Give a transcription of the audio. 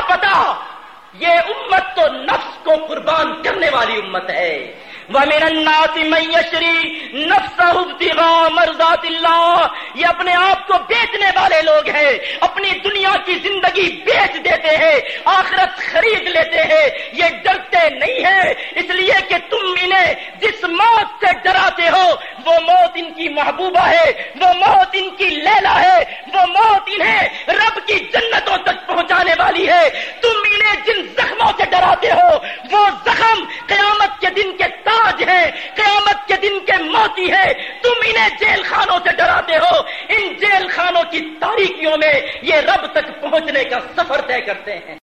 پتا؟ یہ امت تو نفس کو قربان کرنے والی امت ہے۔ وَمِنَ النَّاسِ مَن يَشْرِي نَفْسَهُ ابْتِغَاءَ مَرْضَاتِ اللَّهِ۔ یہ اپنے آپ کو بیچنے والے لوگ ہیں۔ اپنی دنیا کی زندگی بیچ دیتے ہیں۔ آخرت خرید لیتے ہیں۔ یہ ڈرتے نہیں ہیں۔ اس لیے کہ تم انہیں جس موت سے ڈراتے ہو، وہ موت ان کی محبوبہ ہے۔ وہ موت ان کی لیلا ہے۔ ہوتی ہے۔ تم انہیں جیل خانوں سے ڈراتے ہو۔ ان جیل خانوں کی تاریخیوں میں یہ رب تک پہنچنے کا سفر طے کرتے ہیں۔